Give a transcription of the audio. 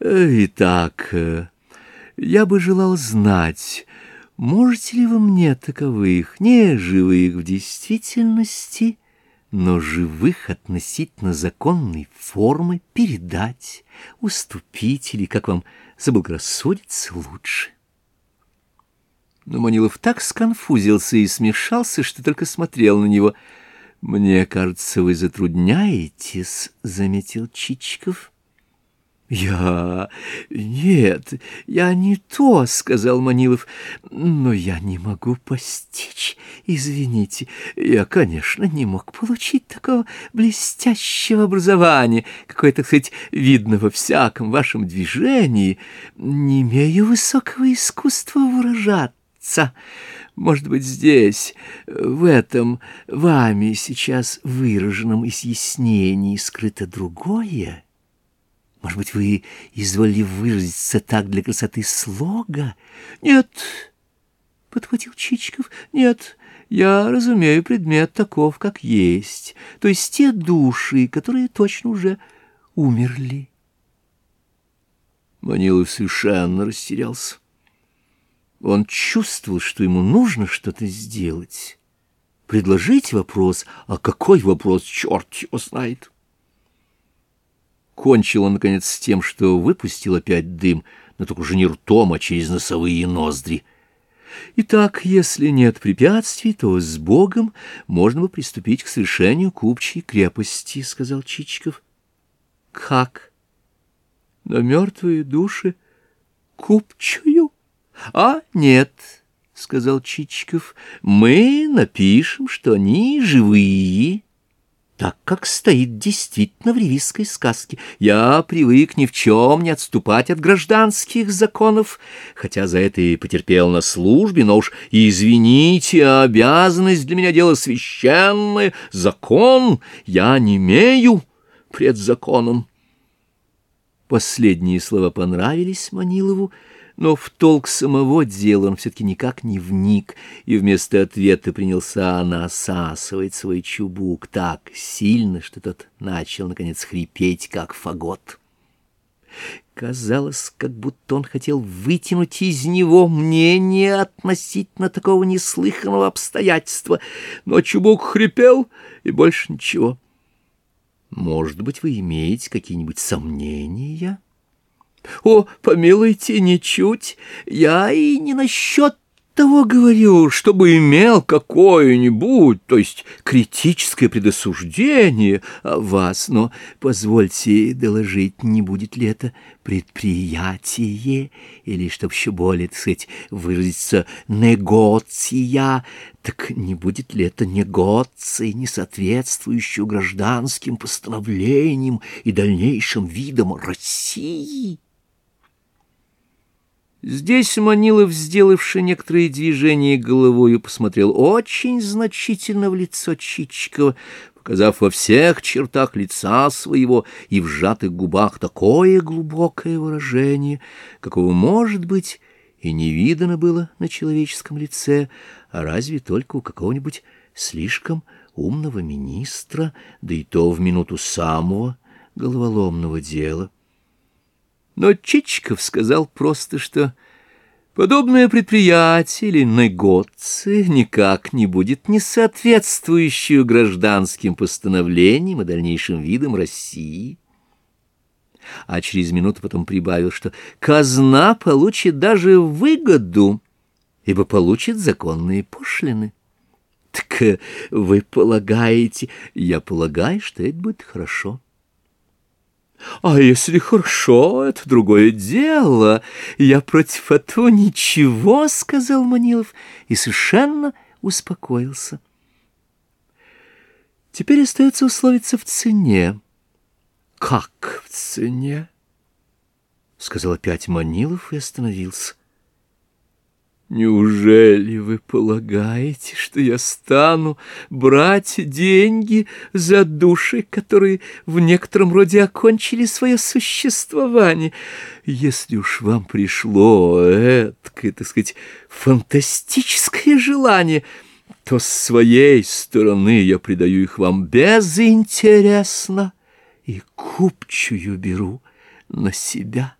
Итак, э, я бы желал знать, можете ли вы мне таковых, не живых в действительности, но живых относительно законной формы передать, уступить или, как вам заблагорассудится, лучше? Но Манилов так сконфузился и смешался, что только смотрел на него. «Мне кажется, вы затрудняетесь», — заметил Чичиков. «Я... нет, я не то», — сказал Манилов, — «но я не могу постичь, извините. Я, конечно, не мог получить такого блестящего образования, какое, так сказать, видно во всяком вашем движении. Не имею высокого искусства выражаться». Может быть, здесь, в этом вами сейчас выраженном изъяснении скрыто другое? Может быть, вы изволили выразиться так для красоты слога? Нет, — подхватил Чичиков, — нет, я разумею предмет таков, как есть, то есть те души, которые точно уже умерли. Манилов совершенно растерялся. Он чувствовал, что ему нужно что-то сделать. Предложить вопрос, а какой вопрос, черт его знает. Кончил он, наконец, с тем, что выпустил опять дым, но только уже не ртом, а через носовые ноздри. Итак, если нет препятствий, то с Богом можно бы приступить к совершению купчей крепости, — сказал Чичиков. — Как? На мертвые души купчую? А нет, — сказал Чичиков, — мы напишем, что они живые так как стоит действительно в ревизской сказке. Я привык ни в чем не отступать от гражданских законов, хотя за это и потерпел на службе, но уж извините, обязанность для меня дело священное, закон я не имею пред законом. Последние слова понравились Манилову, но в толк самого дела он все-таки никак не вник, и вместо ответа принялся насасывать свой чубук так сильно, что тот начал, наконец, хрипеть, как фагот. Казалось, как будто он хотел вытянуть из него мнение относительно такого неслыханного обстоятельства, но чубук хрипел, и больше ничего. Может быть, вы имеете какие-нибудь сомнения? О, помилуйте, ничуть, я и не насчет того говорю, чтобы имел какое-нибудь, то есть критическое предосуждение о вас, но позвольте доложить, не будет ли это предприятие, или, чтоб еще более, так сказать, выразиться, негоция, так не будет ли это негоции, не соответствующую гражданским постановлениям и дальнейшим видам России? Здесь Манилов, сделавший некоторые движения головою, посмотрел очень значительно в лицо Чичикова, показав во всех чертах лица своего и в сжатых губах такое глубокое выражение, какого, может быть, и не видано было на человеческом лице, а разве только у какого-нибудь слишком умного министра, да и то в минуту самого головоломного дела. Но Чичиков сказал просто, что подобное предприятие или негоция никак не будет не соответствующую гражданским постановлениям и дальнейшим видам России. А через минуту потом прибавил, что казна получит даже выгоду, ибо получит законные пошлины. Так вы полагаете, я полагаю, что это будет хорошо. А если хорошо, это другое дело. Я против этого ничего, — сказал Манилов, и совершенно успокоился. Теперь остается условиться в цене. Как в цене? — сказал опять Манилов и остановился. Неужели вы полагаете, что я стану брать деньги за души, которые в некотором роде окончили свое существование? Если уж вам пришло это, так сказать, фантастическое желание, то с своей стороны я придаю их вам безинтересно и купчую беру на себя».